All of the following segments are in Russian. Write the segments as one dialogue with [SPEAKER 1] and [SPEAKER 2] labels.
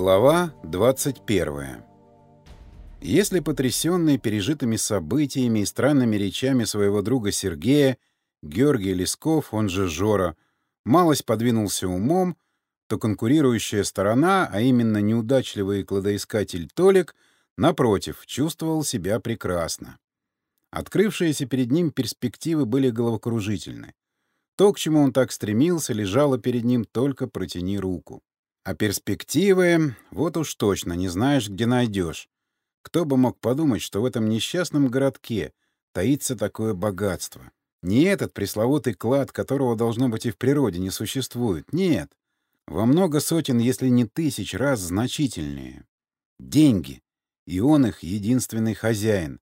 [SPEAKER 1] Глава 21. Если потрясенный пережитыми событиями и странными речами своего друга Сергея, Георгий Лесков, он же Жора, малость подвинулся умом, то конкурирующая сторона, а именно неудачливый кладоискатель Толик, напротив, чувствовал себя прекрасно. Открывшиеся перед ним перспективы были головокружительны. То, к чему он так стремился, лежало перед ним только протяни руку. А перспективы, вот уж точно, не знаешь, где найдешь. Кто бы мог подумать, что в этом несчастном городке таится такое богатство. Не этот пресловутый клад, которого должно быть и в природе не существует. Нет. Во много сотен, если не тысяч раз значительнее. Деньги. И он их единственный хозяин.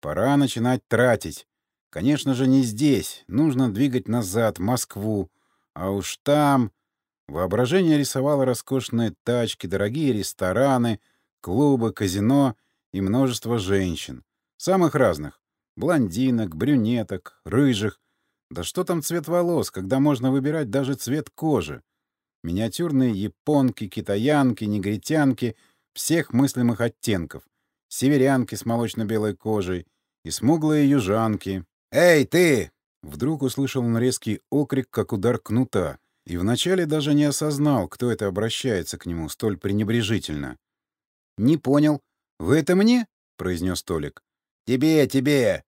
[SPEAKER 1] Пора начинать тратить. Конечно же, не здесь. Нужно двигать назад, в Москву. А уж там... Воображение рисовало роскошные тачки, дорогие рестораны, клубы, казино и множество женщин. Самых разных. Блондинок, брюнеток, рыжих. Да что там цвет волос, когда можно выбирать даже цвет кожи? Миниатюрные японки, китаянки, негритянки всех мыслимых оттенков. Северянки с молочно-белой кожей и смуглые южанки. «Эй, ты!» Вдруг услышал он резкий окрик, как удар кнута и вначале даже не осознал, кто это обращается к нему столь пренебрежительно. «Не понял. Вы это мне?» — произнес Толик. «Тебе, тебе!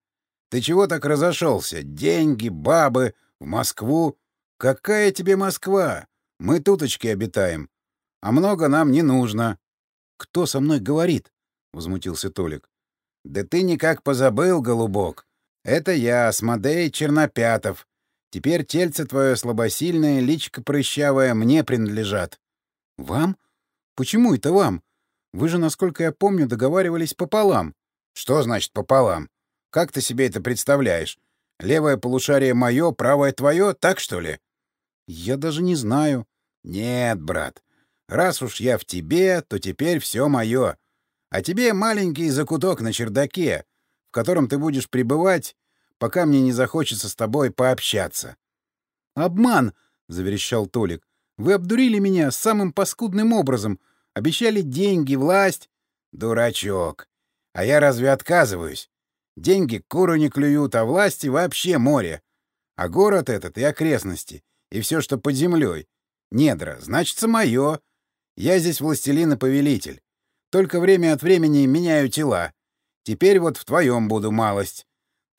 [SPEAKER 1] Ты чего так разошелся? Деньги, бабы, в Москву? Какая тебе Москва? Мы туточки обитаем. А много нам не нужно». «Кто со мной говорит?» — возмутился Толик. «Да ты никак позабыл, голубок. Это я, Асмодей Чернопятов, Теперь тельце твое слабосильное, личко прыщавое мне принадлежат. — Вам? Почему это вам? Вы же, насколько я помню, договаривались пополам. — Что значит пополам? Как ты себе это представляешь? Левое полушарие мое, правое твое, так что ли? — Я даже не знаю. — Нет, брат. Раз уж я в тебе, то теперь все мое. А тебе маленький закуток на чердаке, в котором ты будешь пребывать пока мне не захочется с тобой пообщаться. «Обман!» — заверещал Толик. «Вы обдурили меня самым паскудным образом. Обещали деньги, власть». «Дурачок! А я разве отказываюсь? Деньги куру не клюют, а власти вообще море. А город этот и окрестности, и все, что под землей. Недра, значится, мое. Я здесь властелин и повелитель. Только время от времени меняю тела. Теперь вот в твоем буду малость.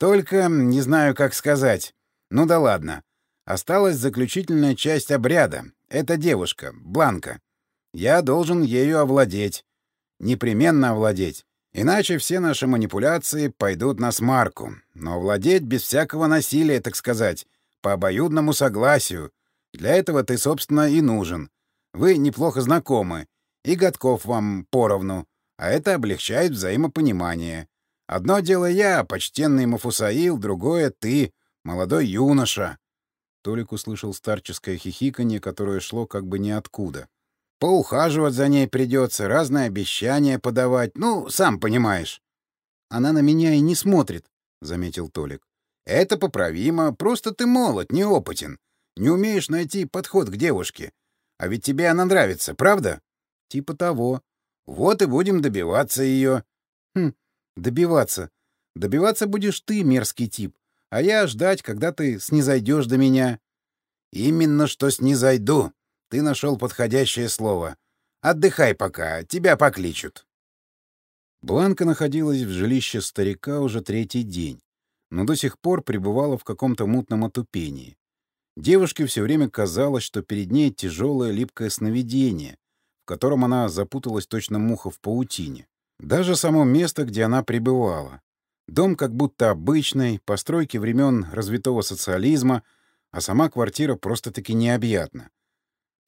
[SPEAKER 1] Только не знаю, как сказать. Ну да ладно. Осталась заключительная часть обряда. Это девушка, Бланка. Я должен ею овладеть. Непременно овладеть. Иначе все наши манипуляции пойдут на смарку. Но овладеть без всякого насилия, так сказать, по обоюдному согласию. Для этого ты, собственно, и нужен. Вы неплохо знакомы, и годков вам поровну, а это облегчает взаимопонимание. Одно дело я, почтенный Мафусаил, другое — ты, молодой юноша. Толик услышал старческое хихиканье, которое шло как бы ниоткуда. Поухаживать за ней придется, разные обещания подавать, ну, сам понимаешь. Она на меня и не смотрит, — заметил Толик. Это поправимо, просто ты молод, неопытен. Не умеешь найти подход к девушке. А ведь тебе она нравится, правда? Типа того. Вот и будем добиваться ее. Хм, Добиваться. Добиваться будешь ты, мерзкий тип, а я ждать, когда ты снизойдешь до меня. Именно что снизойду. Ты нашел подходящее слово. Отдыхай пока, тебя покличут. Бланка находилась в жилище старика уже третий день, но до сих пор пребывала в каком-то мутном отупении. Девушке все время казалось, что перед ней тяжелое липкое сновидение, в котором она запуталась точно муха в паутине. Даже само место, где она пребывала. Дом как будто обычный, постройки времен развитого социализма, а сама квартира просто-таки необъятна.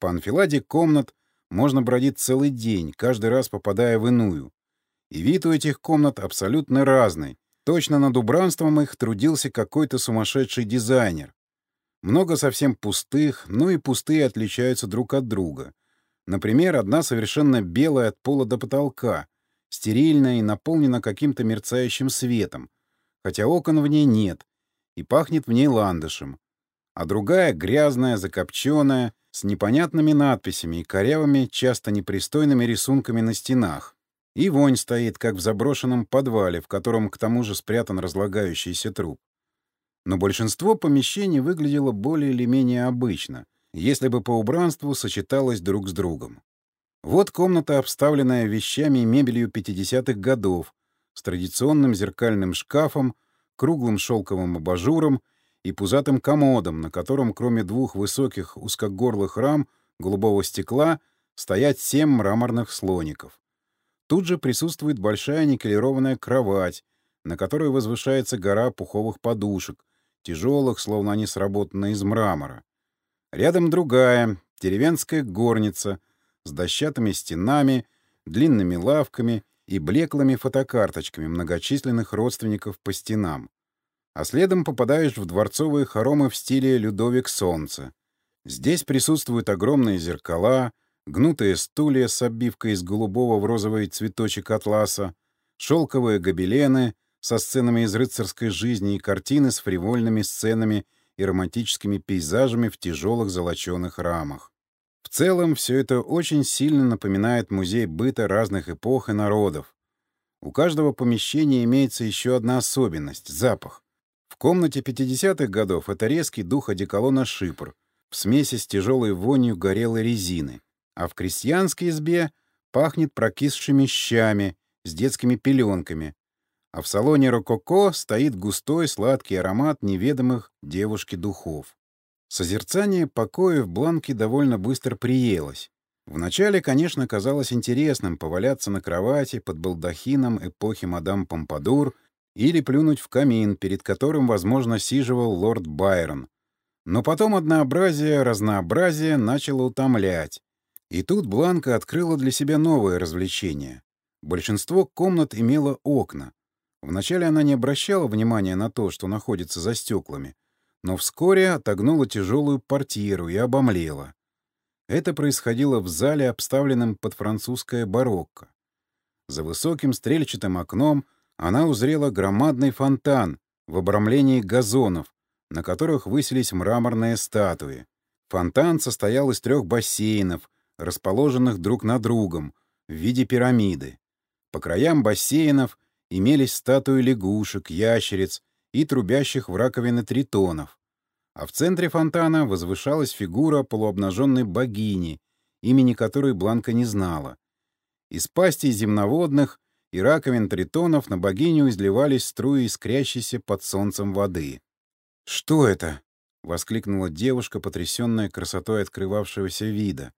[SPEAKER 1] По анфиладе комнат можно бродить целый день, каждый раз попадая в иную. И вид у этих комнат абсолютно разный. Точно над убранством их трудился какой-то сумасшедший дизайнер. Много совсем пустых, но и пустые отличаются друг от друга. Например, одна совершенно белая от пола до потолка, стерильная и наполнена каким-то мерцающим светом, хотя окон в ней нет, и пахнет в ней ландышем. А другая грязная, закопченная, с непонятными надписями и корявыми, часто непристойными рисунками на стенах. И вонь стоит, как в заброшенном подвале, в котором к тому же спрятан разлагающийся труп. Но большинство помещений выглядело более или менее обычно, если бы по убранству сочеталось друг с другом. Вот комната, обставленная вещами и мебелью 50-х годов, с традиционным зеркальным шкафом, круглым шелковым абажуром и пузатым комодом, на котором, кроме двух высоких узкогорлых рам голубого стекла, стоят семь мраморных слоников. Тут же присутствует большая никелированная кровать, на которой возвышается гора пуховых подушек, тяжелых, словно они сработаны из мрамора. Рядом другая, деревенская горница с дощатыми стенами, длинными лавками и блеклыми фотокарточками многочисленных родственников по стенам. А следом попадаешь в дворцовые хоромы в стиле «Людовик Солнце». Здесь присутствуют огромные зеркала, гнутые стулья с обивкой из голубого в розовый цветочек атласа, шелковые гобелены со сценами из рыцарской жизни и картины с фривольными сценами и романтическими пейзажами в тяжелых золоченых рамах. В целом, все это очень сильно напоминает музей быта разных эпох и народов. У каждого помещения имеется еще одна особенность — запах. В комнате 50-х годов это резкий дух одеколона «Шипр» в смеси с тяжелой вонью горелой резины а в крестьянской избе пахнет прокисшими щами с детскими пеленками, а в салоне рококо стоит густой сладкий аромат неведомых девушки духов. Созерцание покоя в Бланке довольно быстро приелось. Вначале, конечно, казалось интересным поваляться на кровати под балдахином эпохи мадам Помпадур или плюнуть в камин, перед которым, возможно, сиживал лорд Байрон. Но потом однообразие, разнообразие начало утомлять, и тут Бланка открыла для себя новое развлечение. Большинство комнат имело окна. Вначале она не обращала внимания на то, что находится за стеклами, но вскоре отогнула тяжелую портьеру и обомлела. Это происходило в зале, обставленном под французское барокко. За высоким стрельчатым окном она узрела громадный фонтан в обрамлении газонов, на которых высились мраморные статуи. Фонтан состоял из трех бассейнов, расположенных друг над другом в виде пирамиды. По краям бассейнов имелись статуи лягушек, ящериц и трубящих в раковины тритонов. А в центре фонтана возвышалась фигура полуобнаженной богини, имени которой Бланка не знала. Из пастей земноводных и раковин тритонов на богиню изливались струи искрящейся под солнцем воды. «Что это?» — воскликнула девушка, потрясенная красотой открывавшегося вида.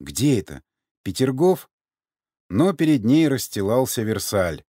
[SPEAKER 1] Где это? Петергоф? Но перед ней расстилался Версаль.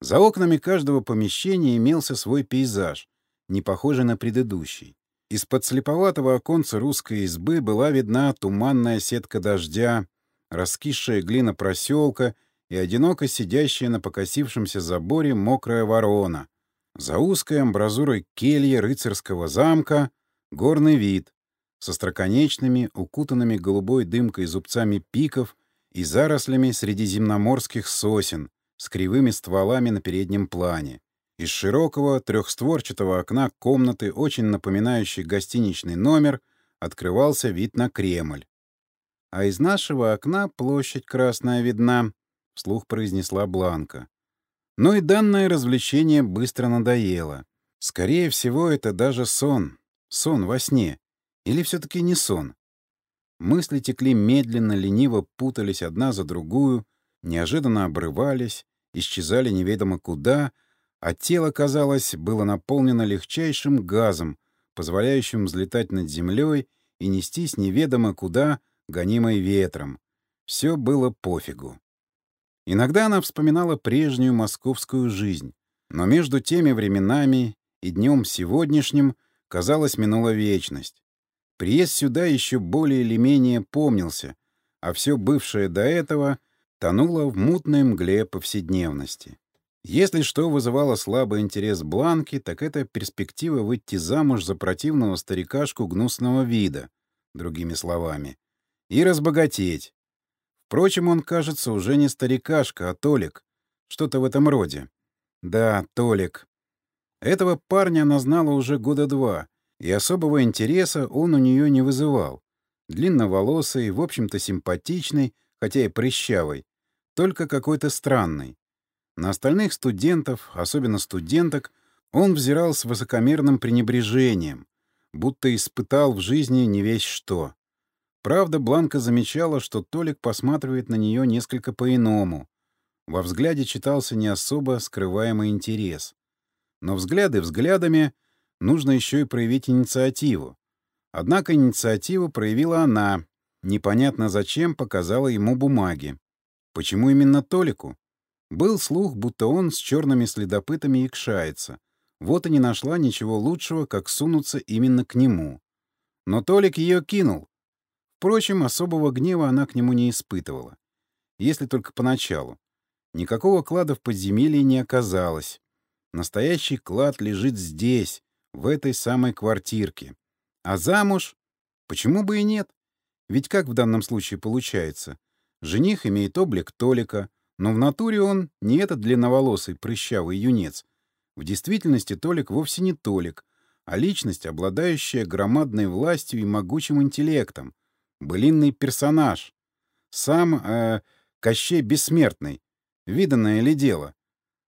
[SPEAKER 1] За окнами каждого помещения имелся свой пейзаж, не похожий на предыдущий. Из-под слеповатого оконца русской избы была видна туманная сетка дождя, раскисшая глина проселка и одиноко сидящая на покосившемся заборе мокрая ворона. За узкой амбразурой кельи рыцарского замка — горный вид, со строконечными, укутанными голубой дымкой зубцами пиков и зарослями средиземноморских сосен с кривыми стволами на переднем плане. Из широкого трехстворчатого окна комнаты, очень напоминающей гостиничный номер, открывался вид на Кремль. «А из нашего окна площадь красная видна», — вслух произнесла Бланка. Но и данное развлечение быстро надоело. Скорее всего, это даже сон. Сон во сне. Или все-таки не сон? Мысли текли медленно, лениво путались одна за другую, неожиданно обрывались, исчезали неведомо куда, а тело, казалось, было наполнено легчайшим газом, позволяющим взлетать над землей и нестись неведомо куда, гонимой ветром. Все было пофигу. Иногда она вспоминала прежнюю московскую жизнь, но между теми временами и днем сегодняшним, казалось, минула вечность. Приезд сюда еще более или менее помнился, а все бывшее до этого тонуло в мутной мгле повседневности. Если что вызывало слабый интерес Бланки, так это перспектива выйти замуж за противного старикашку гнусного вида, другими словами, и разбогатеть. Впрочем, он, кажется, уже не старикашка, а Толик. Что-то в этом роде. Да, Толик. Этого парня она знала уже года два, и особого интереса он у нее не вызывал. Длинноволосый, в общем-то симпатичный, хотя и прыщавый, только какой-то странный. На остальных студентов, особенно студенток, он взирал с высокомерным пренебрежением, будто испытал в жизни не весь что. Правда, Бланка замечала, что Толик посматривает на нее несколько по-иному. Во взгляде читался не особо скрываемый интерес. Но взгляды взглядами нужно еще и проявить инициативу. Однако инициативу проявила она, непонятно зачем показала ему бумаги. Почему именно Толику? Был слух, будто он с черными следопытами икшается. Вот и не нашла ничего лучшего, как сунуться именно к нему. Но Толик ее кинул. Впрочем, особого гнева она к нему не испытывала. Если только поначалу. Никакого клада в подземелье не оказалось. Настоящий клад лежит здесь, в этой самой квартирке. А замуж? Почему бы и нет? Ведь как в данном случае получается? Жених имеет облик Толика, но в натуре он не этот длинноволосый прыщавый юнец. В действительности Толик вовсе не Толик, а личность, обладающая громадной властью и могучим интеллектом. Былинный персонаж. Сам, э, Кощей Бессмертный. Виданное ли дело?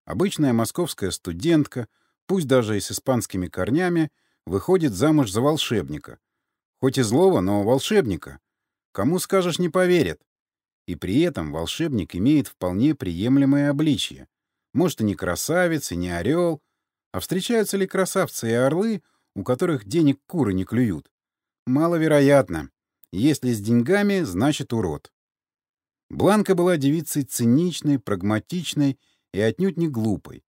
[SPEAKER 1] Обычная московская студентка, пусть даже и с испанскими корнями, выходит замуж за волшебника. Хоть и злого, но волшебника. Кому скажешь, не поверят. И при этом волшебник имеет вполне приемлемое обличье. Может, и не красавец, и не орел. А встречаются ли красавцы и орлы, у которых денег куры не клюют? Маловероятно. Если с деньгами, значит урод. Бланка была девицей циничной, прагматичной и отнюдь не глупой.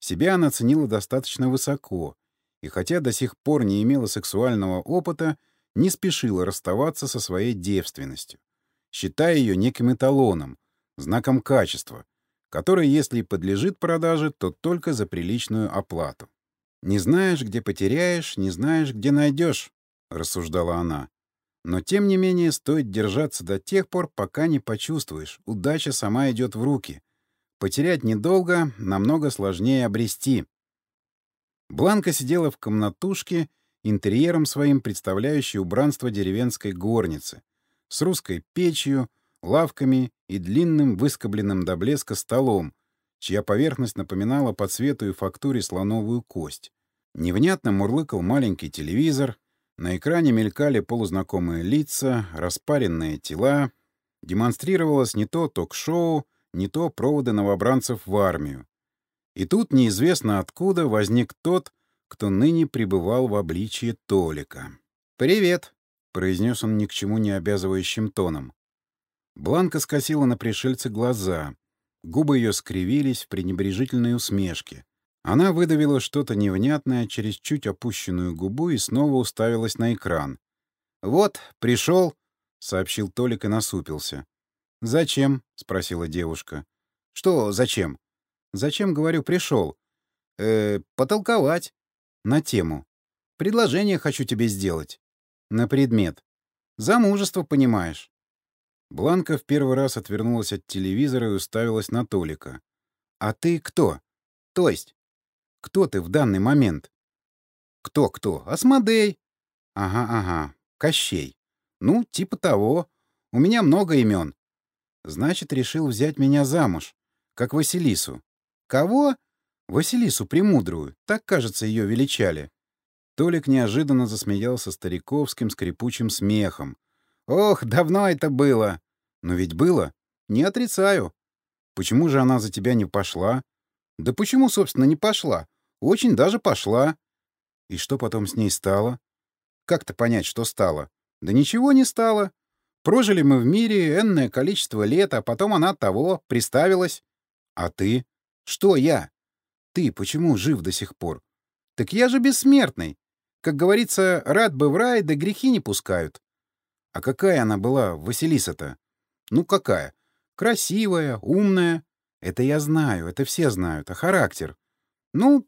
[SPEAKER 1] Себя она ценила достаточно высоко, и хотя до сих пор не имела сексуального опыта, не спешила расставаться со своей девственностью считая ее неким эталоном, знаком качества, который, если и подлежит продаже, то только за приличную оплату. «Не знаешь, где потеряешь, не знаешь, где найдешь», — рассуждала она. «Но, тем не менее, стоит держаться до тех пор, пока не почувствуешь. Удача сама идет в руки. Потерять недолго, намного сложнее обрести». Бланка сидела в комнатушке, интерьером своим представляющей убранство деревенской горницы, с русской печью, лавками и длинным выскобленным до блеска столом, чья поверхность напоминала по цвету и фактуре слоновую кость. Невнятно мурлыкал маленький телевизор, на экране мелькали полузнакомые лица, распаренные тела, демонстрировалось не то ток-шоу, не то проводы новобранцев в армию. И тут неизвестно откуда возник тот, кто ныне пребывал в обличье Толика. «Привет!» — произнес он ни к чему не обязывающим тоном. Бланка скосила на пришельца глаза. Губы ее скривились в пренебрежительной усмешке. Она выдавила что-то невнятное через чуть опущенную губу и снова уставилась на экран. «Вот, пришел», — сообщил Толик и насупился. «Зачем?» — спросила девушка. «Что зачем?» «Зачем, говорю, пришел?» «Э, потолковать». «На тему. Предложение хочу тебе сделать». На предмет. Замужество, понимаешь. Бланка в первый раз отвернулась от телевизора и уставилась на Толика. «А ты кто? То есть? Кто ты в данный момент?» «Кто-кто? Асмодей». «Ага, ага. Кощей. Ну, типа того. У меня много имен. Значит, решил взять меня замуж. Как Василису. Кого? Василису Премудрую. Так, кажется, ее величали. Толик неожиданно засмеялся стариковским скрипучим смехом. «Ох, давно это было!» «Но ведь было. Не отрицаю. Почему же она за тебя не пошла?» «Да почему, собственно, не пошла? Очень даже пошла». «И что потом с ней стало?» «Как-то понять, что стало?» «Да ничего не стало. Прожили мы в мире энное количество лет, а потом она того, приставилась». «А ты?» «Что я?» «Ты почему жив до сих пор?» «Так я же бессмертный. Как говорится, рад бы в рай, да грехи не пускают. А какая она была, Василиса-то? Ну, какая? Красивая, умная. Это я знаю, это все знают. А характер? Ну,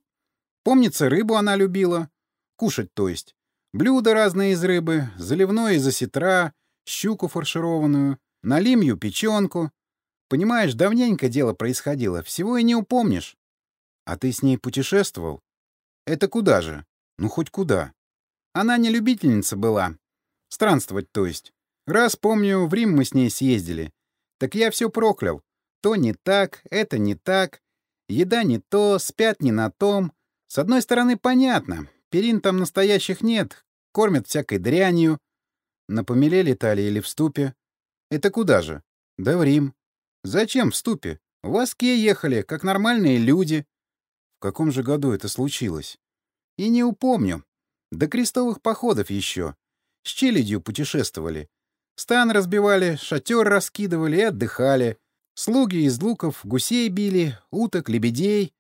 [SPEAKER 1] помнится, рыбу она любила. Кушать, то есть. Блюда разные из рыбы, заливное из осетра, щуку фаршированную, налимью печенку. Понимаешь, давненько дело происходило, всего и не упомнишь. А ты с ней путешествовал? Это куда же? Ну, хоть куда. Она не любительница была. Странствовать, то есть. Раз, помню, в Рим мы с ней съездили. Так я все проклял. То не так, это не так. Еда не то, спят не на том. С одной стороны, понятно. Перин там настоящих нет. Кормят всякой дрянью. На помеле летали или в ступе. Это куда же? Да в Рим. Зачем в ступе? В воске ехали, как нормальные люди. В каком же году это случилось? И не упомню. До крестовых походов еще. С челядью путешествовали. Стан разбивали, шатер раскидывали и отдыхали. Слуги из луков гусей били, уток, лебедей.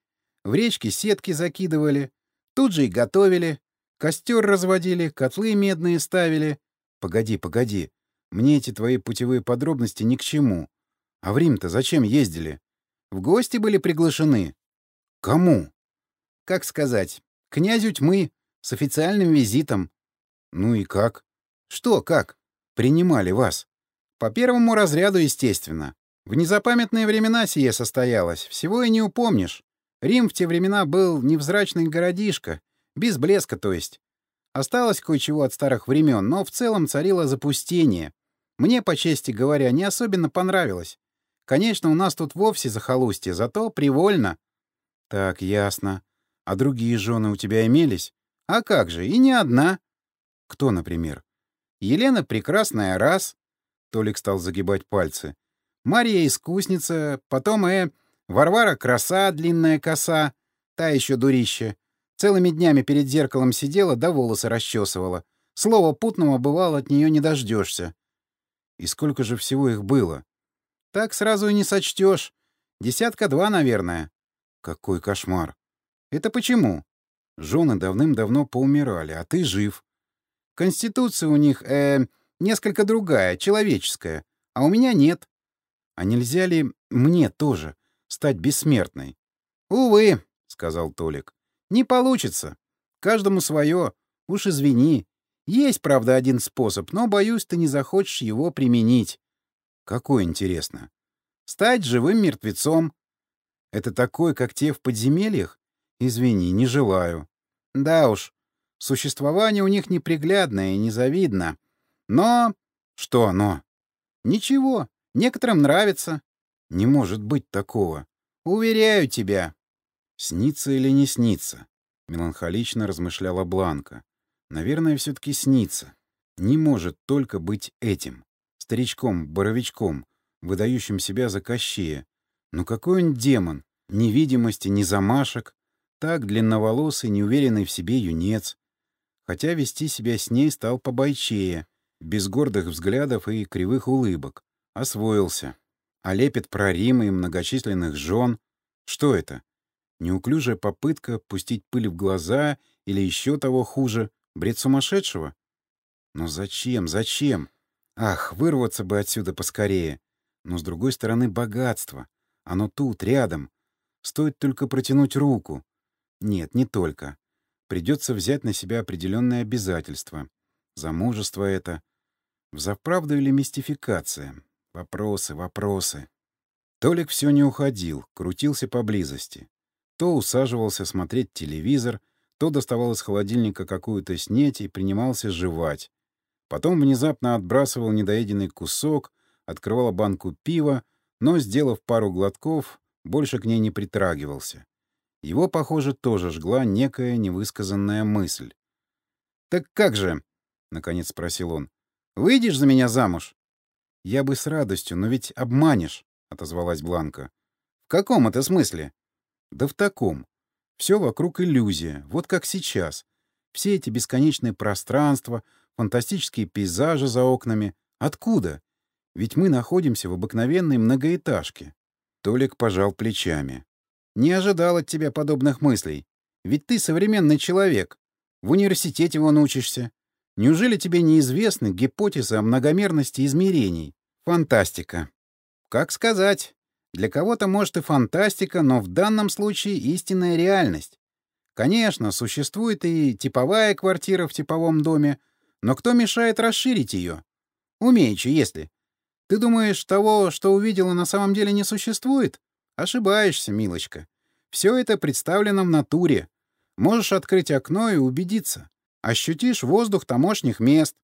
[SPEAKER 1] В речке сетки закидывали. Тут же и готовили. Костер разводили, котлы медные ставили. Погоди, погоди. Мне эти твои путевые подробности ни к чему. А в Рим-то зачем ездили? В гости были приглашены. Кому? Как сказать? Князю тьмы. С официальным визитом. Ну и как? Что как? Принимали вас. По первому разряду, естественно. В незапамятные времена сие состоялось. Всего и не упомнишь. Рим в те времена был невзрачный городишко. Без блеска, то есть. Осталось кое-чего от старых времен, но в целом царило запустение. Мне, по чести говоря, не особенно понравилось. Конечно, у нас тут вовсе захолустье, зато привольно. Так, ясно. А другие жены у тебя имелись? А как же, и не одна. Кто, например? Елена Прекрасная раз. Толик стал загибать пальцы. Мария Искусница, потом, э, Варвара Краса, длинная коса, та еще дурище. Целыми днями перед зеркалом сидела, да волосы расчесывала. Слова путного, бывало, от нее не дождешься. И сколько же всего их было? Так сразу и не сочтешь. Десятка два, наверное. Какой кошмар. Это почему? Жены давным-давно поумирали, а ты жив. Конституция у них, э, несколько другая, человеческая, а у меня нет. А нельзя ли мне тоже стать бессмертной? Увы, — сказал Толик. Не получится. Каждому свое. Уж извини. Есть, правда, один способ, но, боюсь, ты не захочешь его применить. Какой, интересно? Стать живым мертвецом. Это такой, как те в подземельях? Извини, не желаю. Да уж, существование у них неприглядное и незавидно. Но... Что но? Ничего, некоторым нравится. Не может быть такого. Уверяю тебя. «Снится или не снится?» — меланхолично размышляла Бланка. «Наверное, все-таки снится. Не может только быть этим. Старичком-боровичком, выдающим себя за кощея. Ну какой он демон? Ни видимости, ни замашек. Так длинноволосый, неуверенный в себе юнец. Хотя вести себя с ней стал побойчее, без гордых взглядов и кривых улыбок. Освоился. А лепит про Рим и многочисленных жен. Что это? Неуклюжая попытка пустить пыль в глаза или еще того хуже, бред сумасшедшего? Но зачем, зачем? Ах, вырваться бы отсюда поскорее. Но, с другой стороны, богатство. Оно тут, рядом. Стоит только протянуть руку. Нет, не только. Придется взять на себя определенные обязательства. Замужество это. Взаправду или мистификация? Вопросы, вопросы. Толик все не уходил, крутился поблизости. То усаживался смотреть телевизор, то доставал из холодильника какую-то снеть и принимался жевать. Потом внезапно отбрасывал недоеденный кусок, открывал банку пива, но, сделав пару глотков, больше к ней не притрагивался. Его, похоже, тоже жгла некая невысказанная мысль. «Так как же?» — наконец спросил он. «Выйдешь за меня замуж?» «Я бы с радостью, но ведь обманешь», — отозвалась Бланка. «В каком это смысле?» Да в таком. Все вокруг иллюзия, вот как сейчас. Все эти бесконечные пространства, фантастические пейзажи за окнами. Откуда? Ведь мы находимся в обыкновенной многоэтажке. Толик пожал плечами. Не ожидал от тебя подобных мыслей. Ведь ты современный человек. В университете вон учишься. Неужели тебе неизвестны гипотезы о многомерности измерений? Фантастика. Как сказать? Для кого-то, может, и фантастика, но в данном случае истинная реальность. Конечно, существует и типовая квартира в типовом доме, но кто мешает расширить ее? Умеючи, если. Ты думаешь, того, что увидела, на самом деле не существует? Ошибаешься, милочка. Все это представлено в натуре. Можешь открыть окно и убедиться. Ощутишь воздух тамошних мест.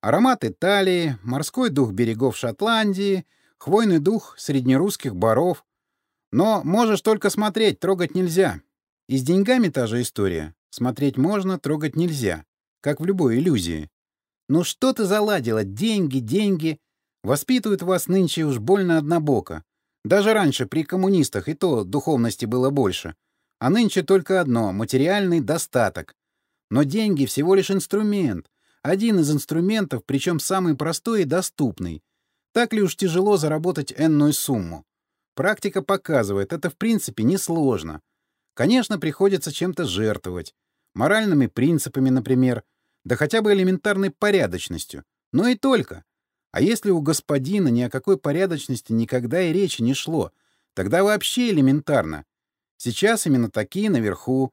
[SPEAKER 1] Аромат Италии, морской дух берегов Шотландии, хвойный дух среднерусских баров. Но можешь только смотреть, трогать нельзя. И с деньгами та же история. Смотреть можно, трогать нельзя. Как в любой иллюзии. Ну что ты заладила? Деньги, деньги. Воспитывают вас нынче уж больно однобоко. Даже раньше при коммунистах и то духовности было больше. А нынче только одно — материальный достаток. Но деньги всего лишь инструмент. Один из инструментов, причем самый простой и доступный. Так ли уж тяжело заработать энную сумму? Практика показывает, это в принципе несложно. Конечно, приходится чем-то жертвовать. Моральными принципами, например, да хотя бы элементарной порядочностью. Но и только. А если у господина ни о какой порядочности никогда и речи не шло, тогда вообще элементарно. Сейчас именно такие наверху.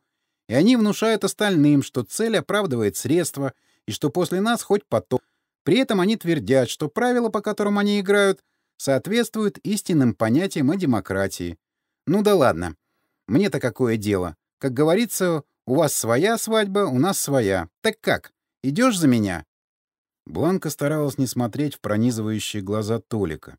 [SPEAKER 1] И они внушают остальным, что цель оправдывает средства, и что после нас хоть потом. При этом они твердят, что правила, по которым они играют, соответствуют истинным понятиям о демократии. Ну да ладно. Мне-то какое дело? Как говорится, у вас своя свадьба, у нас своя. Так как? Идешь за меня?» Бланка старалась не смотреть в пронизывающие глаза Толика.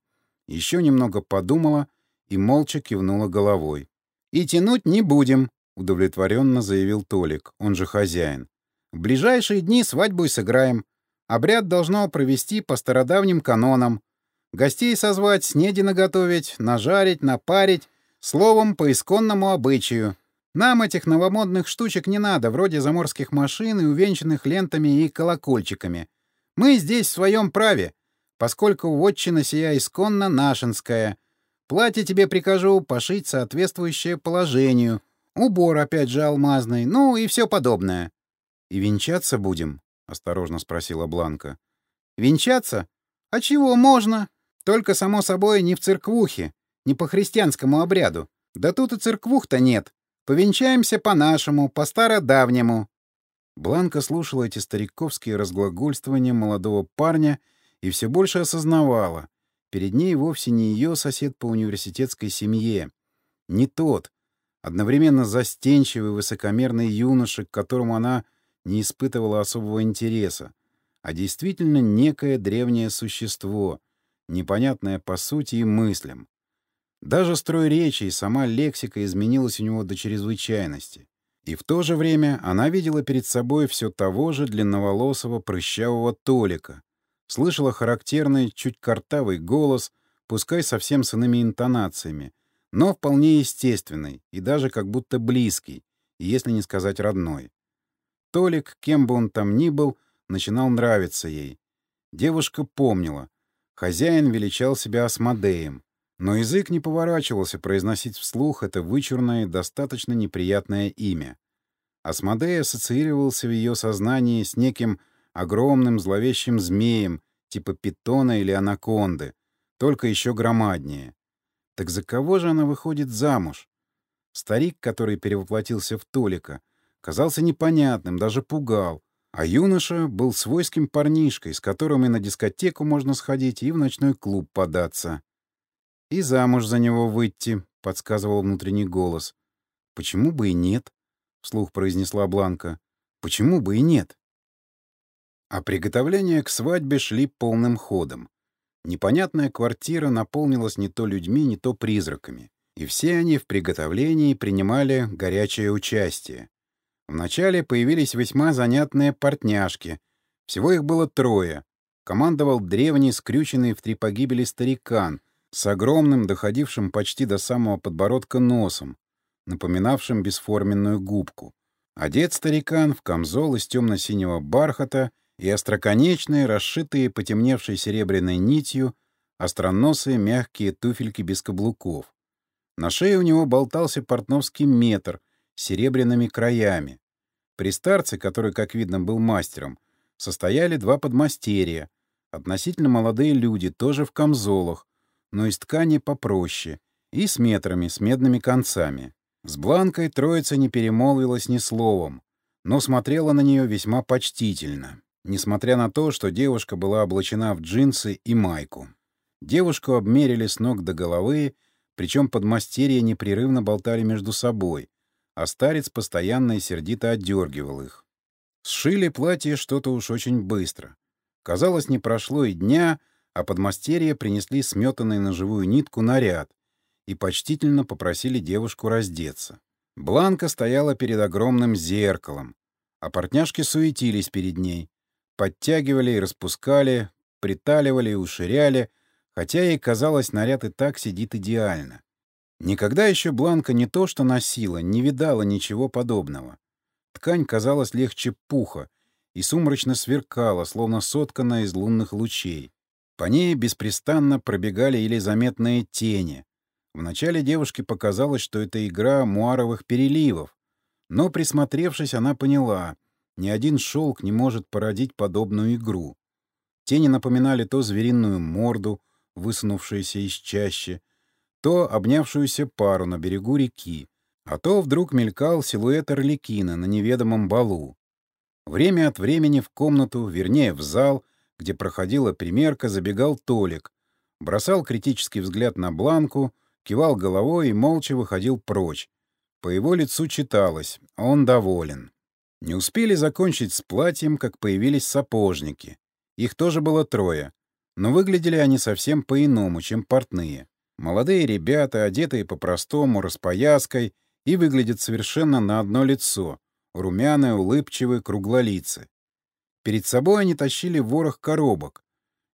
[SPEAKER 1] Еще немного подумала и молча кивнула головой. «И тянуть не будем», — удовлетворенно заявил Толик, он же хозяин. «В ближайшие дни свадьбу и сыграем. Обряд должно провести по стародавним канонам. Гостей созвать, снеди наготовить, нажарить, напарить, словом, по исконному обычаю. Нам этих новомодных штучек не надо, вроде заморских машин и увенчанных лентами и колокольчиками. Мы здесь в своем праве, поскольку вотчина сия исконно нашинская. Платье тебе прикажу пошить соответствующее положению. Убор, опять же, алмазный, ну и все подобное. — И венчаться будем? — осторожно спросила Бланка. — Венчаться? А чего можно? Только, само собой, не в церквухе, не по христианскому обряду. Да тут и церквух-то нет. Повенчаемся по-нашему, по-стародавнему. Бланка слушала эти стариковские разглагольствования молодого парня и все больше осознавала. Перед ней вовсе не ее сосед по университетской семье. Не тот. Одновременно застенчивый, высокомерный юноша, к которому она не испытывала особого интереса, а действительно некое древнее существо, непонятное по сути и мыслям. Даже строй речи и сама лексика изменилась у него до чрезвычайности. И в то же время она видела перед собой все того же длинноволосого прыщавого Толика, слышала характерный, чуть картавый голос, пускай совсем с иными интонациями, но вполне естественный и даже как будто близкий, если не сказать родной. Толик, кем бы он там ни был, начинал нравиться ей. Девушка помнила. Хозяин величал себя Асмодеем. Но язык не поворачивался произносить вслух это вычурное, достаточно неприятное имя. Асмодей ассоциировался в ее сознании с неким огромным зловещим змеем, типа питона или анаконды, только еще громаднее. Так за кого же она выходит замуж? Старик, который перевоплотился в Толика, казался непонятным, даже пугал, а юноша был свойским парнишкой, с которым и на дискотеку можно сходить, и в ночной клуб податься. «И замуж за него выйти», — подсказывал внутренний голос. «Почему бы и нет?» — вслух произнесла Бланка. «Почему бы и нет?» А приготовления к свадьбе шли полным ходом. Непонятная квартира наполнилась не то людьми, не то призраками. И все они в приготовлении принимали горячее участие. Вначале появились весьма занятные портняшки. Всего их было трое. Командовал древний, скрюченный в три погибели старикан — с огромным, доходившим почти до самого подбородка носом, напоминавшим бесформенную губку. Одет старикан в камзол из темно-синего бархата и остроконечные, расшитые потемневшей серебряной нитью, остроносые мягкие туфельки без каблуков. На шее у него болтался портновский метр с серебряными краями. При старце, который, как видно, был мастером, состояли два подмастерья, относительно молодые люди, тоже в камзолах, но из ткани попроще, и с метрами, с медными концами. С Бланкой троица не перемолвилась ни словом, но смотрела на нее весьма почтительно, несмотря на то, что девушка была облачена в джинсы и майку. Девушку обмерили с ног до головы, причем подмастерья непрерывно болтали между собой, а старец постоянно и сердито отдергивал их. Сшили платье что-то уж очень быстро. Казалось, не прошло и дня, а подмастерья принесли сметанный на живую нитку наряд и почтительно попросили девушку раздеться. Бланка стояла перед огромным зеркалом, а портняшки суетились перед ней, подтягивали и распускали, приталивали и уширяли, хотя ей казалось, наряд и так сидит идеально. Никогда еще Бланка не то что носила, не видала ничего подобного. Ткань казалась легче пуха и сумрачно сверкала, словно сотканная из лунных лучей. По ней беспрестанно пробегали или заметные тени. Вначале девушке показалось, что это игра муаровых переливов, но, присмотревшись, она поняла, ни один шелк не может породить подобную игру. Тени напоминали то звериную морду, высунувшуюся из чащи, то обнявшуюся пару на берегу реки, а то вдруг мелькал силуэт Орликина на неведомом балу. Время от времени в комнату, вернее, в зал, где проходила примерка, забегал Толик, бросал критический взгляд на Бланку, кивал головой и молча выходил прочь. По его лицу читалось «Он доволен». Не успели закончить с платьем, как появились сапожники. Их тоже было трое, но выглядели они совсем по-иному, чем портные. Молодые ребята, одетые по-простому, распояской, и выглядят совершенно на одно лицо, румяные, улыбчивые, круглолицы. Перед собой они тащили ворох коробок.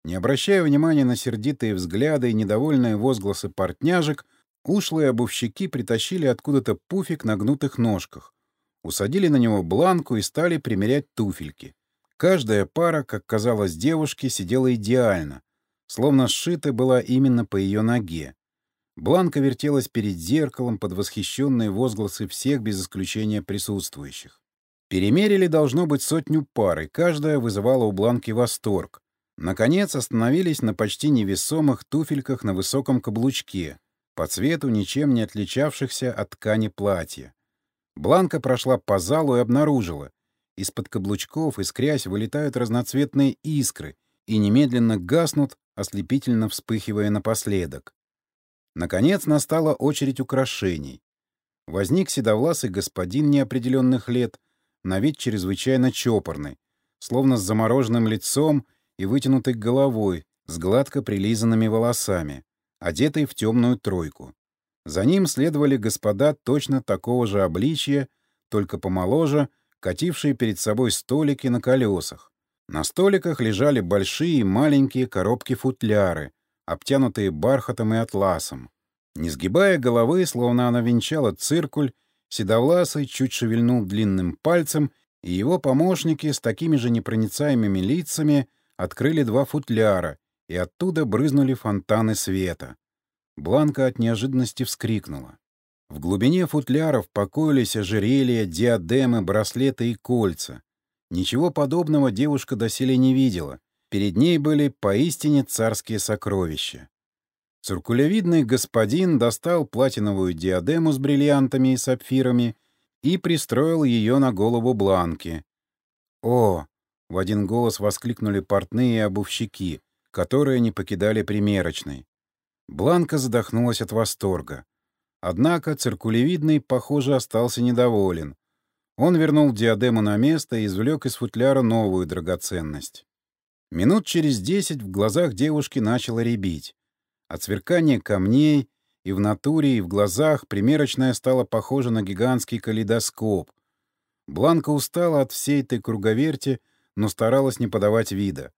[SPEAKER 1] Не обращая внимания на сердитые взгляды и недовольные возгласы портняжек, ушлые обувщики притащили откуда-то пуфик на гнутых ножках, усадили на него бланку и стали примерять туфельки. Каждая пара, как казалось девушке, сидела идеально, словно сшита была именно по ее ноге. Бланка вертелась перед зеркалом под восхищенные возгласы всех без исключения присутствующих. Перемерили, должно быть, сотню пар, и каждая вызывала у Бланки восторг. Наконец остановились на почти невесомых туфельках на высоком каблучке, по цвету ничем не отличавшихся от ткани платья. Бланка прошла по залу и обнаружила. Из-под каблучков, искрясь, вылетают разноцветные искры и немедленно гаснут, ослепительно вспыхивая напоследок. Наконец настала очередь украшений. Возник седовласый господин неопределенных лет, на вид чрезвычайно чопорный, словно с замороженным лицом и вытянутой головой, с гладко прилизанными волосами, одетый в темную тройку. За ним следовали господа точно такого же обличия, только помоложе, катившие перед собой столики на колесах. На столиках лежали большие и маленькие коробки-футляры, обтянутые бархатом и атласом. Не сгибая головы, словно она венчала циркуль, седовласый чуть шевельнул длинным пальцем, и его помощники с такими же непроницаемыми лицами открыли два футляра, и оттуда брызнули фонтаны света. Бланка от неожиданности вскрикнула. В глубине футляров покоились ожерелья, диадемы, браслеты и кольца. Ничего подобного девушка доселе не видела. Перед ней были поистине царские сокровища. Циркулевидный господин достал платиновую диадему с бриллиантами и сапфирами и пристроил ее на голову Бланки. «О!» — в один голос воскликнули портные и обувщики, которые не покидали примерочной. Бланка задохнулась от восторга. Однако циркулевидный, похоже, остался недоволен. Он вернул диадему на место и извлек из футляра новую драгоценность. Минут через десять в глазах девушки начало рябить. От сверкания камней и в натуре, и в глазах примерочная стала похожа на гигантский калейдоскоп. Бланка устала от всей этой круговерти, но старалась не подавать вида.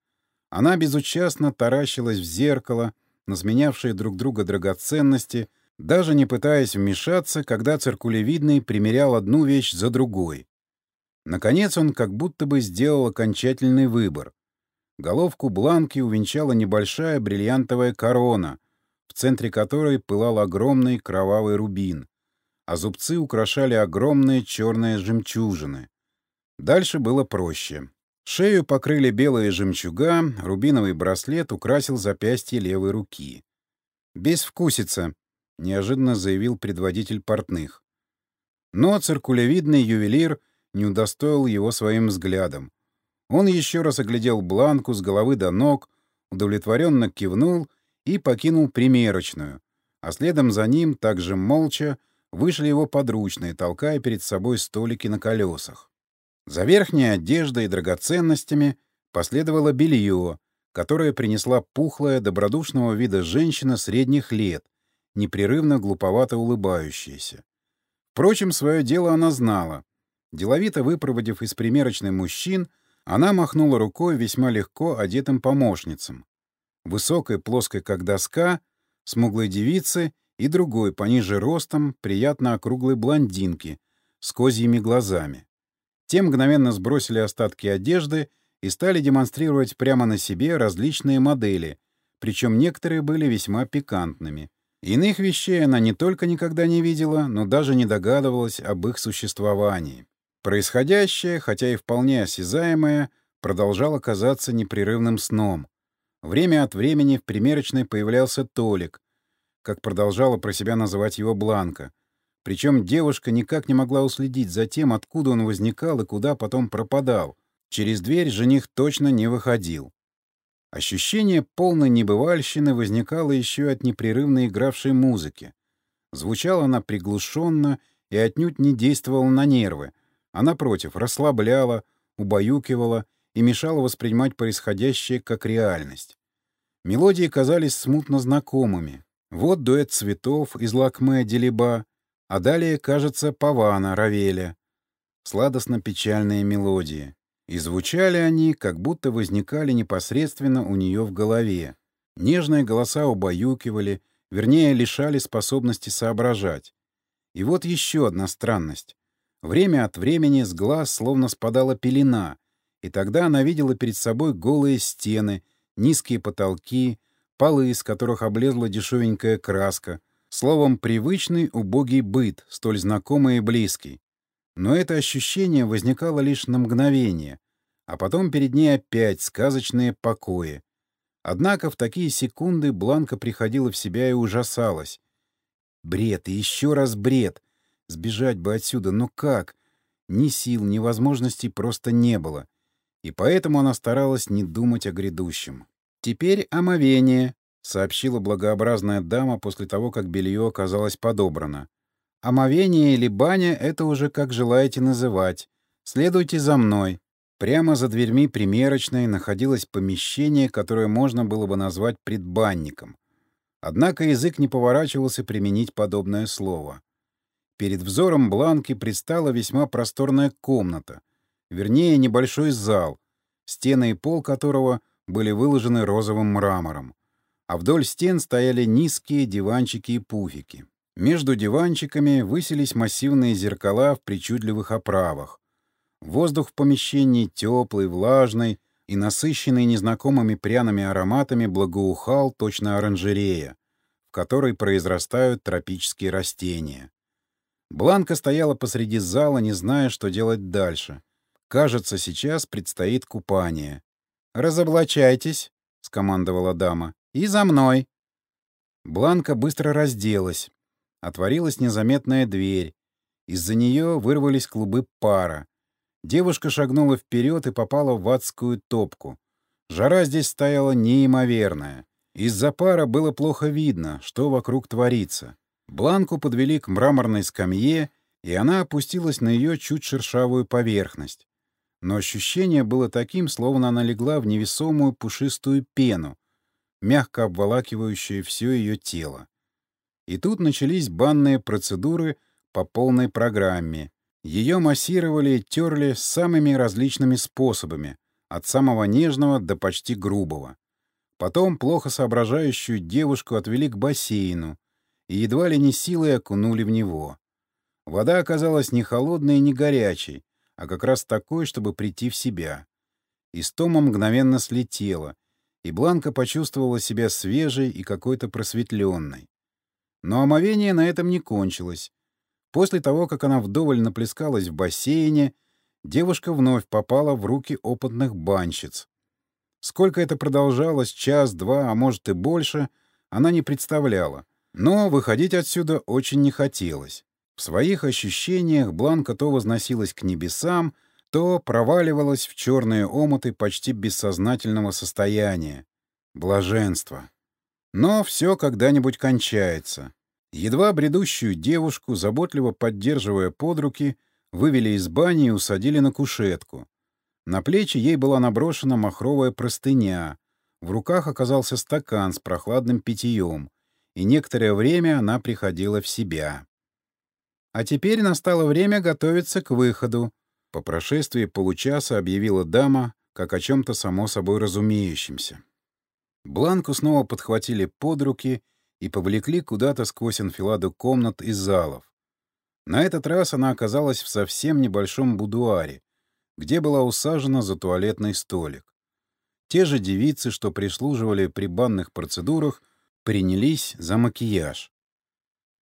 [SPEAKER 1] Она безучастно таращилась в зеркало, на сменявшие друг друга драгоценности, даже не пытаясь вмешаться, когда циркулевидный примерял одну вещь за другой. Наконец он как будто бы сделал окончательный выбор. Головку Бланки увенчала небольшая бриллиантовая корона, в центре которой пылал огромный кровавый рубин, а зубцы украшали огромные черные жемчужины. Дальше было проще. Шею покрыли белые жемчуга, рубиновый браслет украсил запястье левой руки. «Безвкусица», — неожиданно заявил предводитель портных. Но циркулевидный ювелир не удостоил его своим взглядом. Он еще раз оглядел Бланку с головы до ног, удовлетворенно кивнул и покинул примерочную, а следом за ним, также молча, вышли его подручные, толкая перед собой столики на колесах. За верхней одеждой и драгоценностями Последовало белье, которое принесла пухлая, добродушного вида женщина средних лет, непрерывно глуповато улыбающаяся. Впрочем, свое дело она знала. Деловито выпроводив из примерочной мужчин, она махнула рукой весьма легко одетым помощницам. Высокой, плоской, как доска, смуглой девицы и другой, пониже ростом, приятно округлой блондинки с козьими глазами. Те мгновенно сбросили остатки одежды и стали демонстрировать прямо на себе различные модели, причем некоторые были весьма пикантными. Иных вещей она не только никогда не видела, но даже не догадывалась об их существовании. Происходящее, хотя и вполне осязаемое, продолжало казаться непрерывным сном. Время от времени в примерочной появлялся Толик, как продолжала про себя называть его Бланка. Причем девушка никак не могла уследить за тем, откуда он возникал и куда потом пропадал. Через дверь жених точно не выходил. Ощущение полной небывальщины возникало еще от непрерывно игравшей музыки. Звучала она приглушенно и отнюдь не действовала на нервы, а, напротив, расслабляла, убаюкивала и мешала воспринимать происходящее как реальность. Мелодии казались смутно знакомыми. Вот дуэт цветов из Лакме Делиба, а далее, кажется, Павана Равеля. Сладостно-печальные мелодии. И звучали они, как будто возникали непосредственно у нее в голове. Нежные голоса убаюкивали, вернее, лишали способности соображать. И вот еще одна странность. Время от времени с глаз словно спадала пелена, и тогда она видела перед собой голые стены, низкие потолки, полы, из которых облезла дешевенькая краска, словом, привычный убогий быт, столь знакомый и близкий. Но это ощущение возникало лишь на мгновение, а потом перед ней опять сказочные покои. Однако в такие секунды Бланка приходила в себя и ужасалась. Бред, и еще раз бред. Сбежать бы отсюда, но как? Ни сил, ни возможностей просто не было. И поэтому она старалась не думать о грядущем. «Теперь омовение», — сообщила благообразная дама после того, как белье оказалось подобрано. «Омовение или баня — это уже как желаете называть. Следуйте за мной». Прямо за дверьми примерочной находилось помещение, которое можно было бы назвать предбанником. Однако язык не поворачивался применить подобное слово. Перед взором Бланки предстала весьма просторная комната, вернее, небольшой зал, стены и пол которого были выложены розовым мрамором. А вдоль стен стояли низкие диванчики и пуфики. Между диванчиками высились массивные зеркала в причудливых оправах. Воздух в помещении теплый, влажный и насыщенный незнакомыми пряными ароматами благоухал точно оранжерея, в которой произрастают тропические растения. Бланка стояла посреди зала, не зная, что делать дальше. Кажется, сейчас предстоит купание. «Разоблачайтесь», — скомандовала дама, — «и за мной». Бланка быстро разделась. Отворилась незаметная дверь. Из-за нее вырвались клубы пара. Девушка шагнула вперед и попала в адскую топку. Жара здесь стояла неимоверная. Из-за пара было плохо видно, что вокруг творится. Бланку подвели к мраморной скамье, и она опустилась на ее чуть шершавую поверхность. Но ощущение было таким, словно она легла в невесомую пушистую пену, мягко обволакивающую все ее тело. И тут начались банные процедуры по полной программе. Ее массировали и терли самыми различными способами, от самого нежного до почти грубого. Потом плохо соображающую девушку отвели к бассейну, и едва ли не силой окунули в него. Вода оказалась не холодной и не горячей, а как раз такой, чтобы прийти в себя. Истома мгновенно слетела, и Бланка почувствовала себя свежей и какой-то просветленной. Но омовение на этом не кончилось. После того, как она вдоволь наплескалась в бассейне, девушка вновь попала в руки опытных банщиц. Сколько это продолжалось, час, два, а может и больше, она не представляла. Но выходить отсюда очень не хотелось. В своих ощущениях Бланка то возносилась к небесам, то проваливалась в черные омуты почти бессознательного состояния. Блаженство. Но все когда-нибудь кончается. Едва бредущую девушку, заботливо поддерживая под руки, вывели из бани и усадили на кушетку. На плечи ей была наброшена махровая простыня, в руках оказался стакан с прохладным питьем, и некоторое время она приходила в себя. А теперь настало время готовиться к выходу. По прошествии получаса объявила дама, как о чем-то само собой разумеющемся. Бланку снова подхватили под руки и повлекли куда-то сквозь анфиладу комнат и залов. На этот раз она оказалась в совсем небольшом будуаре, где была усажена за туалетный столик. Те же девицы, что прислуживали при банных процедурах, принялись за макияж.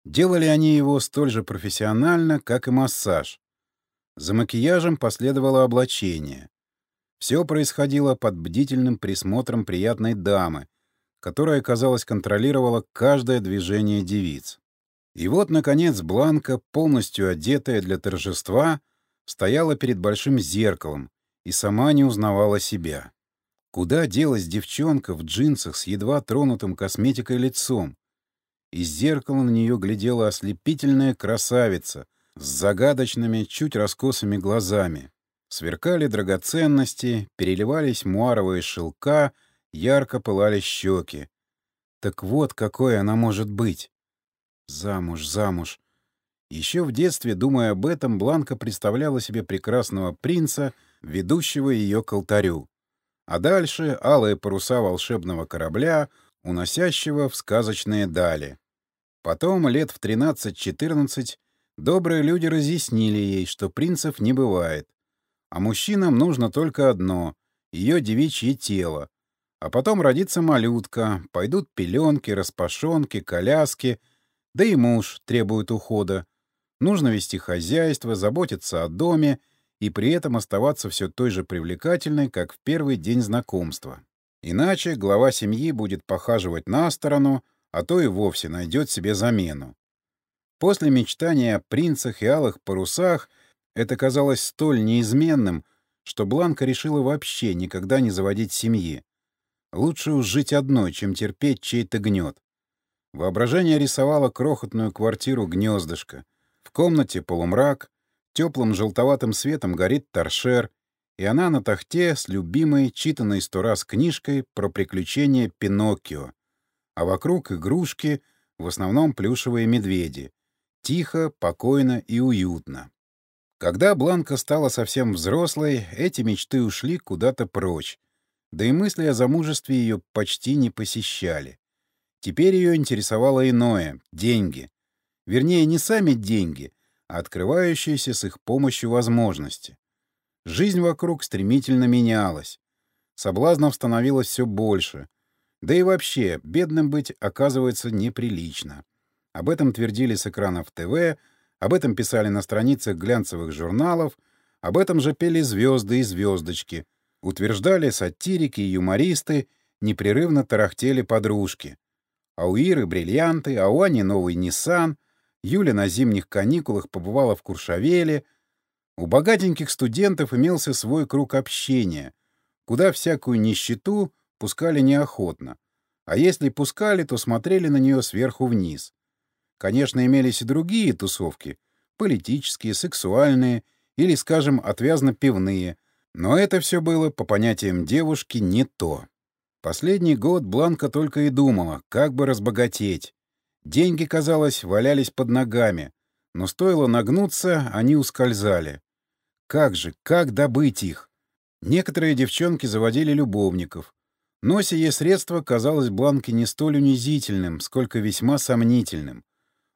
[SPEAKER 1] Делали они его столь же профессионально, как и массаж. За макияжем последовало облачение. Все происходило под бдительным присмотром приятной дамы, которая, казалось, контролировала каждое движение девиц. И вот, наконец, Бланка, полностью одетая для торжества, стояла перед большим зеркалом и сама не узнавала себя. Куда делась девчонка в джинсах с едва тронутым косметикой лицом? Из зеркала на нее глядела ослепительная красавица с загадочными, чуть раскосыми глазами. Сверкали драгоценности, переливались муаровые шелка, ярко пылали щеки. Так вот, какой она может быть. Замуж, замуж. Еще в детстве, думая об этом, Бланка представляла себе прекрасного принца, ведущего ее к алтарю. А дальше — алые паруса волшебного корабля, уносящего в сказочные дали. Потом, лет в 13-14, добрые люди разъяснили ей, что принцев не бывает. А мужчинам нужно только одно — ее девичье тело. А потом родится малютка, пойдут пеленки, распашонки, коляски, да и муж требует ухода. Нужно вести хозяйство, заботиться о доме и при этом оставаться все той же привлекательной, как в первый день знакомства. Иначе глава семьи будет похаживать на сторону — а то и вовсе найдет себе замену. После мечтания о принцах и алых парусах это казалось столь неизменным, что Бланка решила вообще никогда не заводить семьи. Лучше уж жить одной, чем терпеть чей-то гнет. Воображение рисовало крохотную квартиру гнездышко. В комнате полумрак, теплым желтоватым светом горит торшер, и она на тахте с любимой, читанной сто раз книжкой про приключения Пиноккио, а вокруг игрушки, в основном плюшевые медведи. Тихо, покойно и уютно. Когда Бланка стала совсем взрослой, эти мечты ушли куда-то прочь, да и мысли о замужестве ее почти не посещали. Теперь ее интересовало иное — деньги. Вернее, не сами деньги, а открывающиеся с их помощью возможности. Жизнь вокруг стремительно менялась. Соблазнов становилось все больше, да и вообще, бедным быть, оказывается, неприлично. Об этом твердили с экранов ТВ, об этом писали на страницах глянцевых журналов, об этом же пели звезды и звездочки, утверждали сатирики и юмористы, непрерывно тарахтели подружки. А у Иры бриллианты, а у Ани новый Ниссан, Юля на зимних каникулах побывала в Куршавеле. У богатеньких студентов имелся свой круг общения, куда всякую нищету — пускали неохотно. А если пускали, то смотрели на нее сверху вниз. Конечно, имелись и другие тусовки — политические, сексуальные или, скажем, отвязно-пивные, но это все было, по понятиям девушки, не то. Последний год Бланка только и думала, как бы разбогатеть. Деньги, казалось, валялись под ногами, но стоило нагнуться, они ускользали. Как же, как добыть их? Некоторые девчонки заводили любовников, но сие средство казалось Бланке не столь унизительным, сколько весьма сомнительным.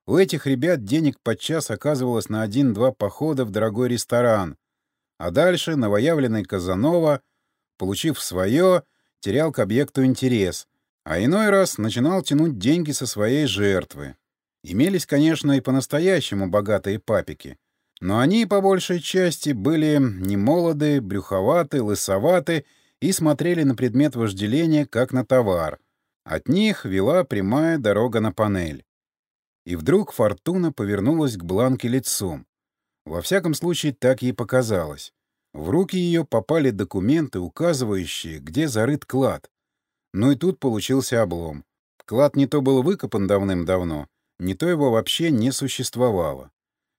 [SPEAKER 1] У этих ребят денег подчас оказывалось на один-два похода в дорогой ресторан, а дальше новоявленный Казанова, получив свое, терял к объекту интерес, а иной раз начинал тянуть деньги со своей жертвы. Имелись, конечно, и по-настоящему богатые папики, но они, по большей части, были немолоды, брюховаты, лысоваты и смотрели на предмет вожделения как на товар. От них вела прямая дорога на панель. И вдруг Фортуна повернулась к Бланке лицом. Во всяком случае, так ей показалось. В руки ее попали документы, указывающие, где зарыт клад. Но и тут получился облом. Клад не то был выкопан давным-давно, не то его вообще не существовало.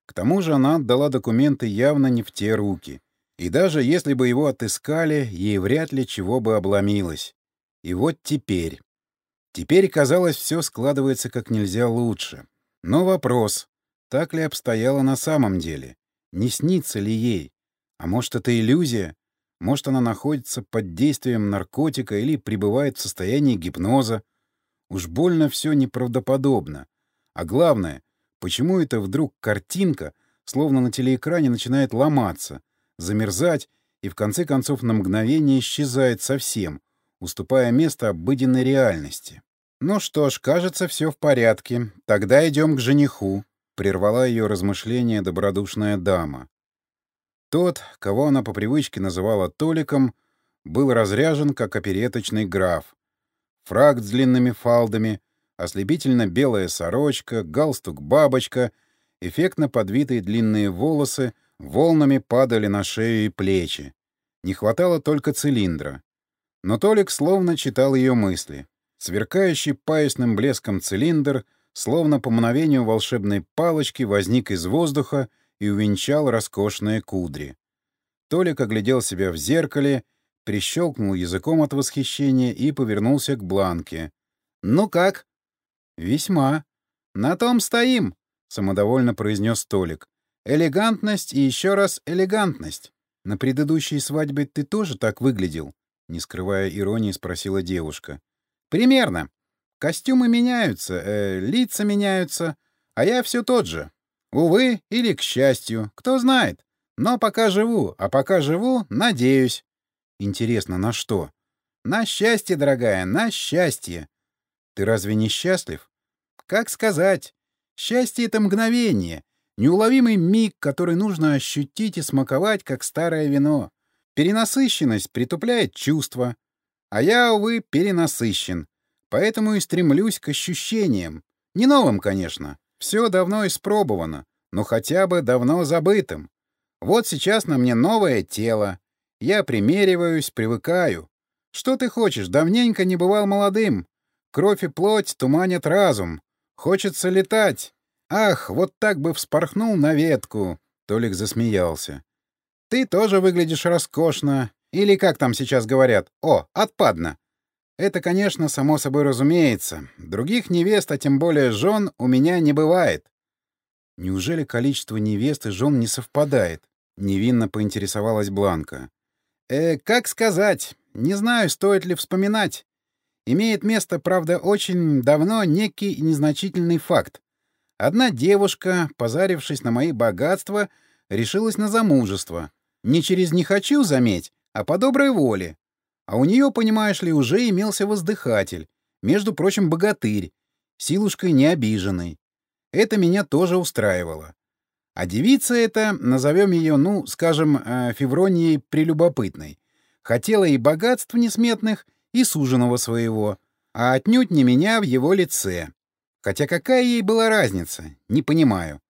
[SPEAKER 1] К тому же она отдала документы явно не в те руки. И даже если бы его отыскали, ей вряд ли чего бы обломилось. И вот теперь. Теперь, казалось, все складывается как нельзя лучше. Но вопрос, так ли обстояло на самом деле? Не снится ли ей? А может, это иллюзия? Может, она находится под действием наркотика или пребывает в состоянии гипноза? Уж больно все неправдоподобно. А главное, почему это вдруг картинка, словно на телеэкране, начинает ломаться, замерзать и в конце концов на мгновение исчезает совсем, уступая место обыденной реальности. «Ну что ж, кажется, все в порядке. Тогда идем к жениху», — прервала ее размышления добродушная дама. Тот, кого она по привычке называла Толиком, был разряжен, как опереточный граф. Фраг с длинными фалдами, ослепительно белая сорочка, галстук-бабочка, эффектно подвитые длинные волосы — волнами падали на шею и плечи. Не хватало только цилиндра. Но Толик словно читал ее мысли. Сверкающий паясным блеском цилиндр, словно по мгновению волшебной палочки, возник из воздуха и увенчал роскошные кудри. Толик оглядел себя в зеркале, прищелкнул языком от восхищения и повернулся к Бланке. «Ну как?» «Весьма. На том стоим», — самодовольно произнес Толик. Элегантность и еще раз элегантность. На предыдущей свадьбе ты тоже так выглядел? Не скрывая иронии, спросила девушка. Примерно. Костюмы меняются, э, лица меняются, а я все тот же. Увы, или к счастью, кто знает. Но пока живу, а пока живу, надеюсь. Интересно, на что? На счастье, дорогая, на счастье. Ты разве не счастлив? Как сказать? Счастье — это мгновение, Неуловимый миг, который нужно ощутить и смаковать, как старое вино. Перенасыщенность притупляет чувства. А я, увы, перенасыщен. Поэтому и стремлюсь к ощущениям. Не новым, конечно. Все давно испробовано, но хотя бы давно забытым. Вот сейчас на мне новое тело. Я примериваюсь, привыкаю. Что ты хочешь? Давненько не бывал молодым. Кровь и плоть туманят разум. Хочется летать. «Ах, вот так бы вспорхнул на ветку!» — Толик засмеялся. «Ты тоже выглядишь роскошно. Или как там сейчас говорят? О, отпадно!» Это, конечно, само собой разумеется. Других невест, а тем более жен, у меня не бывает. Неужели количество невест и жен не совпадает? Невинно поинтересовалась Бланка. Э, как сказать? Не знаю, стоит ли вспоминать. Имеет место, правда, очень давно некий незначительный факт. Одна девушка, позарившись на мои богатства, решилась на замужество. Не через «не хочу», заметь, а по доброй воле. А у нее, понимаешь ли, уже имелся воздыхатель, между прочим, богатырь, силушкой не обиженный. Это меня тоже устраивало. А девица эта, назовем ее, ну, скажем, э, Февронией прелюбопытной, хотела и богатств несметных, и суженого своего, а отнюдь не меня в его лице. Хотя какая ей была разница, не понимаю.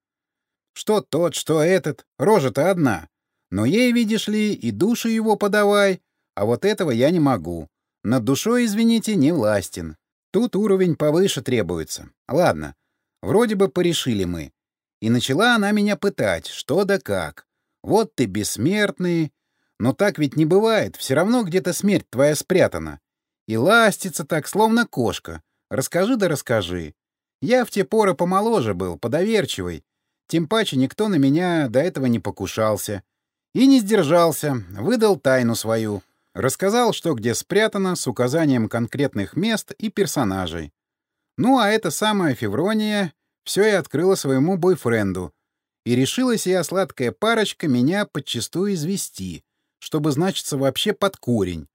[SPEAKER 1] Что тот, что этот, рожа-то одна. Но ей, видишь ли, и душу его подавай, а вот этого я не могу. Над душой, извините, не властен. Тут уровень повыше требуется. Ладно, вроде бы порешили мы. И начала она меня пытать, что да как. Вот ты бессмертный. Но так ведь не бывает, все равно где-то смерть твоя спрятана. И ластится так, словно кошка. Расскажи да расскажи. Я в те поры помоложе был, подоверчивый. Тем паче никто на меня до этого не покушался. И не сдержался, выдал тайну свою. Рассказал, что где спрятано, с указанием конкретных мест и персонажей. Ну, а эта самая Феврония все и открыла своему бойфренду. И решилась я, сладкая парочка, меня подчистую извести, чтобы значиться вообще под корень.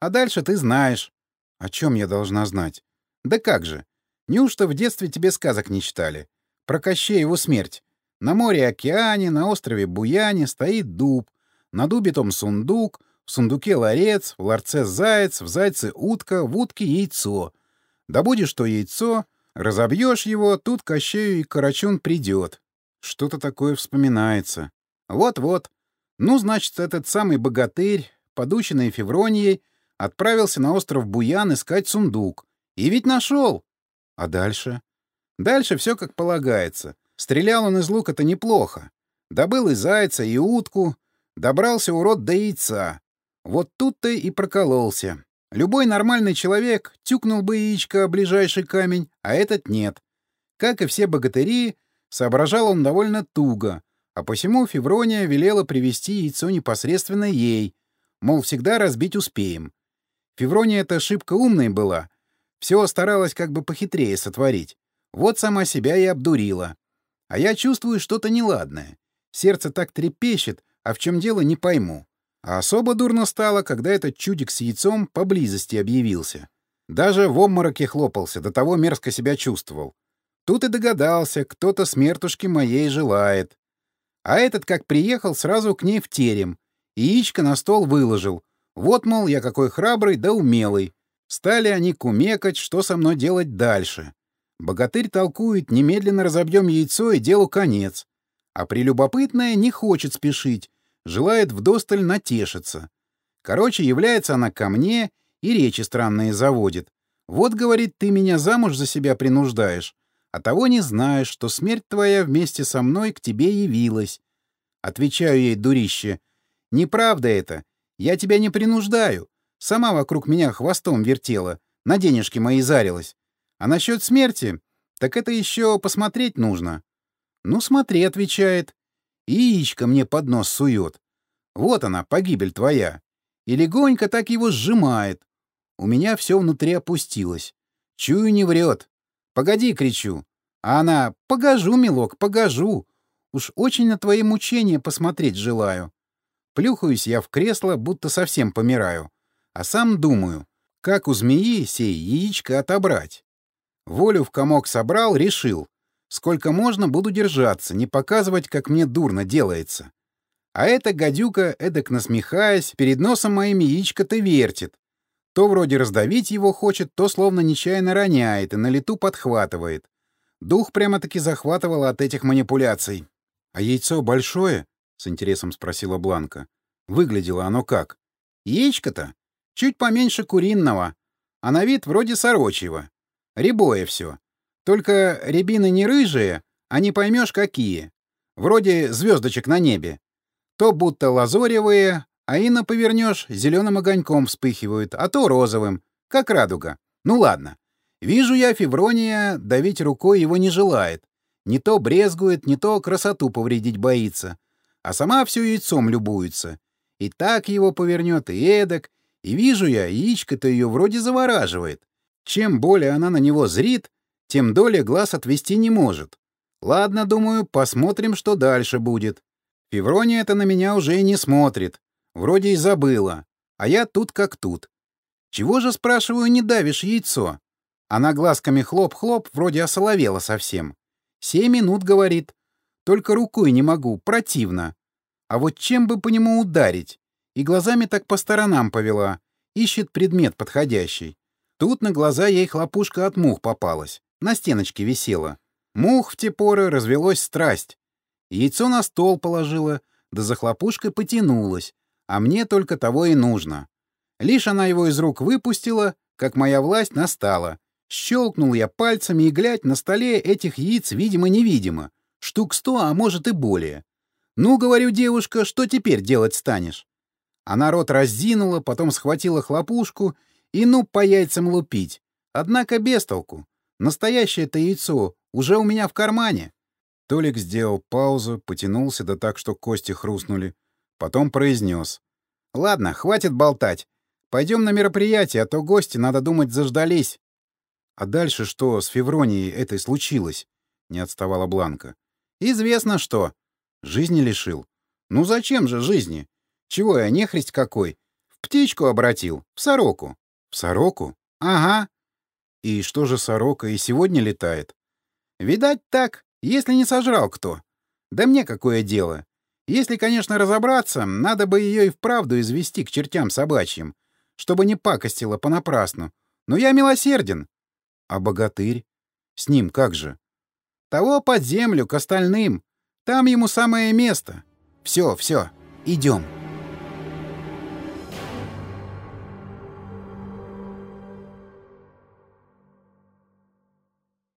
[SPEAKER 1] А дальше ты знаешь. О чем я должна знать? Да как же. Неужто в детстве тебе сказок не читали? Про Кощея его смерть. На море-океане, на острове Буяне стоит дуб. На дубе том сундук, в сундуке ларец, в ларце заяц, в зайце утка, в утке яйцо. Добудешь то яйцо, разобьешь его, тут Кощею и Карачун придет. Что-то такое вспоминается. Вот-вот. Ну, значит, этот самый богатырь, подученный Февронией, отправился на остров Буян искать сундук. И ведь нашел. А дальше? Дальше все как полагается. Стрелял он из лука-то неплохо. Добыл и зайца, и утку. Добрался урод до яйца. Вот тут-то и прокололся. Любой нормальный человек тюкнул бы яичко о ближайший камень, а этот нет. Как и все богатыри, соображал он довольно туго, а посему Феврония велела привести яйцо непосредственно ей, мол, всегда разбить успеем. Феврония-то ошибка умной была, все старалась как бы похитрее сотворить. Вот сама себя и обдурила. А я чувствую что-то неладное. Сердце так трепещет, а в чем дело не пойму. А особо дурно стало, когда этот чудик с яйцом поблизости объявился. Даже в обмороке хлопался, до того мерзко себя чувствовал. Тут и догадался, кто-то смертушки моей желает. А этот, как приехал, сразу к ней в терем. Яичко на стол выложил. Вот, мол, я какой храбрый да умелый. Стали они кумекать, что со мной делать дальше. Богатырь толкует, немедленно разобьем яйцо и делу конец. А прелюбопытная не хочет спешить, желает вдосталь натешиться. Короче, является она ко мне и речи странные заводит. Вот, говорит, ты меня замуж за себя принуждаешь, а того не знаешь, что смерть твоя вместе со мной к тебе явилась. Отвечаю ей, дурище, неправда это, я тебя не принуждаю. Сама вокруг меня хвостом вертела, на денежки мои зарилась. А насчет смерти, так это еще посмотреть нужно. Ну, смотри, отвечает. И яичко мне под нос сует. Вот она, погибель твоя. И легонько так его сжимает. У меня все внутри опустилось. Чую, не врет. «Погоди!» — кричу. А она «Погожу, милок, погожу. Уж очень на твои мучения посмотреть желаю». Плюхаюсь я в кресло, будто совсем помираю. А сам думаю, как у змеи сей яичко отобрать. Волю в комок собрал, решил. Сколько можно, буду держаться, не показывать, как мне дурно делается. А эта гадюка, эдак насмехаясь, перед носом моим яичко-то вертит. То вроде раздавить его хочет, то словно нечаянно роняет и на лету подхватывает. Дух прямо-таки захватывал от этих манипуляций. — А яйцо большое? — с интересом спросила Бланка. — Выглядело оно как? — Яичко-то? Чуть поменьше куриного, а на вид вроде сорочьего. Рябое все. Только рябины не рыжие, а не поймешь какие. Вроде звездочек на небе. То будто лазоревые, а ино повернешь, зеленым огоньком вспыхивают, а то розовым, как радуга. Ну ладно. Вижу я, Феврония давить рукой его не желает. Не то брезгует, не то красоту повредить боится. А сама все яйцом любуется. И так его повернет, и эдак. И вижу я, яичко-то ее вроде завораживает. Чем более она на него зрит, тем долее глаз отвести не может. Ладно, думаю, посмотрим, что дальше будет. Феврония это на меня уже и не смотрит. Вроде и забыла. А я тут как тут. Чего же, спрашиваю, не давишь яйцо? Она глазками хлоп-хлоп, вроде осоловела совсем. Семь минут, говорит. Только рукой не могу, противно. А вот чем бы по нему ударить? И глазами так по сторонам повела. Ищет предмет подходящий. Тут на глаза ей хлопушка от мух попалась. На стеночке висела. Мух в те поры развелось страсть. Яйцо на стол положила, да за хлопушкой потянулась. А мне только того и нужно. Лишь она его из рук выпустила, как моя власть настала. Щелкнул я пальцами и, глядь, на столе этих яиц видимо-невидимо. Штук сто, а может и более. «Ну, — говорю, девушка, — что теперь делать станешь?» Она рот раздинула, потом схватила хлопушку и ну по яйцам лупить. Однако без толку. Настоящее-то яйцо уже у меня в кармане. Толик сделал паузу, потянулся да так, что кости хрустнули. Потом произнес. «Ладно, хватит болтать. Пойдем на мероприятие, а то гости, надо думать, заждались». «А дальше что с Февронией этой случилось?» — не отставала Бланка. «Известно что. Жизни лишил. Ну зачем же жизни? Чего я, нехресть какой? В птичку обратил, в сороку». «В сороку?» «Ага». «И что же сорока и сегодня летает?» «Видать так, если не сожрал кто. Да мне какое дело. Если, конечно, разобраться, надо бы ее и вправду извести к чертям собачьим, чтобы не пакостила понапрасну. Но я милосерден. А богатырь? С ним как же? Того под землю, к остальным. Там ему самое место. Все, все, идем.